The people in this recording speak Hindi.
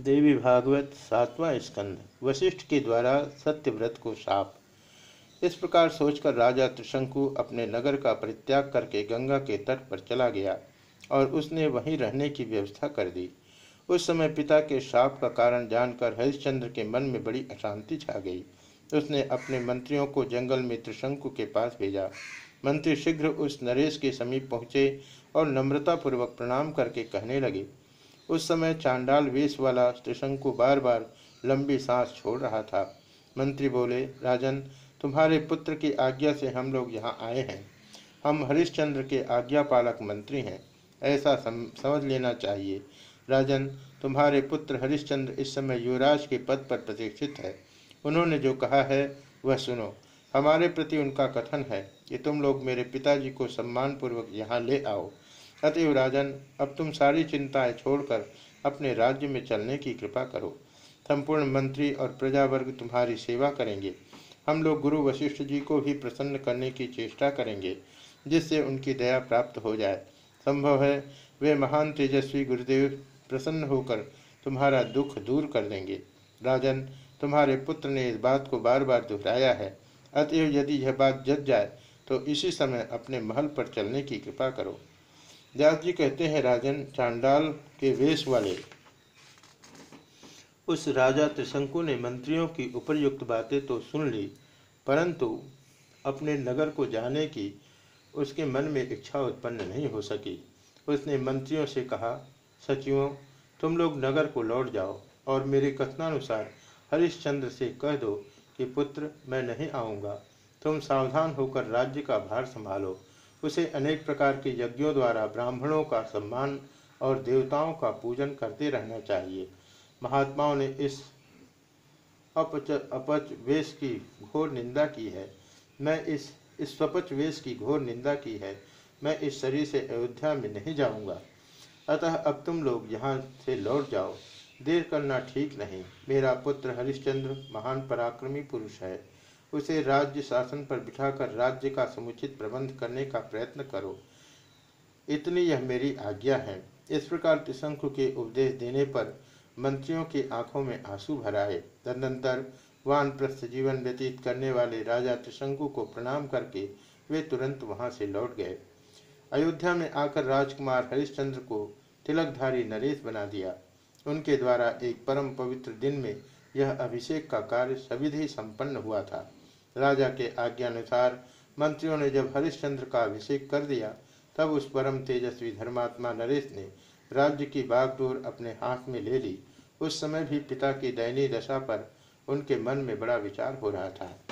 देवी भागवत सातवां स्कंद, वशिष्ठ के द्वारा सत्यव्रत को शाप इस प्रकार सोचकर राजा त्रिशंकु अपने नगर का परित्याग करके गंगा के तट पर चला गया और उसने वहीं रहने की व्यवस्था कर दी। उस समय पिता के साप का कारण जानकर हरिश्चंद्र के मन में बड़ी अशांति छा गई। उसने अपने मंत्रियों को जंगल में त्रिशंकु के पास भेजा। मंत्री शीघ्र उस नरेश के समीप पहुँचे और नम्रतापूर्वक प्रणाम करके कहने लगे उस समय चांडाल वेश वाला त्रिशंकु बार बार लंबी सांस छोड़ रहा था। मंत्री बोले राजन तुम्हारे पुत्र की आज्ञा से हम लोग यहाँ आए हैं। हम हरिश्चंद्र के आज्ञा पालक मंत्री हैं। ऐसा सम, समझ लेना चाहिए। राजन तुम्हारे पुत्र हरिश्चंद्र इस समय युवराज के पद पर प्रतीक्षित है। उन्होंने जो कहा है वह सुनो। हमारे प्रति उनका कथन है कि तुम लोग मेरे पिताजी को सम्मानपूर्वक यहाँ ले आओ। अतएव राजन, अब तुम सारी चिंताएँ छोड़कर अपने राज्य में चलने की कृपा करो। संपूर्ण मंत्री और प्रजावर्ग तुम्हारी सेवा करेंगे। हम लोग गुरु वशिष्ठ जी को भी प्रसन्न करने की चेष्टा करेंगे, जिससे उनकी दया प्राप्त हो जाए। संभव है वे महान तेजस्वी गुरुदेव प्रसन्न होकर तुम्हारा दुख दूर कर देंगे। राजन, तुम्हारे पुत्र ने इस बात को बार बार दोहराया है। अतएव यदि यह बात जत जाए तो इसी समय अपने महल पर चलने की कृपा करो। व्यास जी कहते हैं, राजन चांडाल के वेश वाले। उस राजा त्रिशंकु ने मंत्रियों की उपरयुक्त बातें तो सुन ली, परंतु अपने नगर को जाने की उसके मन में इच्छा उत्पन्न नहीं हो सकी। उसने मंत्रियों से कहा, सचिवों, तुम लोग नगर को लौट जाओ और मेरे कथनानुसार हरिश्चंद्र से कह दो कि पुत्र, मैं नहीं आऊँगा। तुम सावधान होकर राज्य का भार संभालो उसे अनेक प्रकार के यज्ञों द्वारा ब्राह्मणों का सम्मान और देवताओं का पूजन करते रहना चाहिए। महात्माओं ने इस अपच अपच वेश की घोर निंदा की है। मैं इस इस स्वपच वेश की घोर निंदा की है। मैं इस शरीर से अयोध्या में नहीं जाऊँगा। अतः अब तुम लोग यहाँ से लौट जाओ। देर करना ठीक नहीं। मेरा पुत्र हरिश्चंद्र महान पराक्रमी पुरुष है। उसे राज्य शासन पर बिठाकर राज्य का समुचित प्रबंध करने का प्रयत्न करो। इतनी यह मेरी आज्ञा है। इस प्रकार त्रिशंकु के उपदेश देने पर मंत्रियों की आँखों में आँसू भर आए। तदनंतर वानप्रस्थ जीवन व्यतीत करने वाले राजा त्रिशंकु को प्रणाम करके वे तुरंत वहाँ से लौट गए। अयोध्या में आकर राजकुमार हरिश्चंद्र को तिलकधारी नरेश बना दिया। उनके द्वारा एक परम पवित्र दिन में यह अभिषेक का कार्य सविधि संपन्न हुआ था। राजा के आज्ञानुसार मंत्रियों ने जब हरिश्चंद्र का अभिषेक कर दिया, तब उस परम तेजस्वी धर्मात्मा नरेश ने राज्य की बागडोर अपने हाथ में ले ली। उस समय भी पिता की दयनीय दशा पर उनके मन में बड़ा विचार हो रहा था।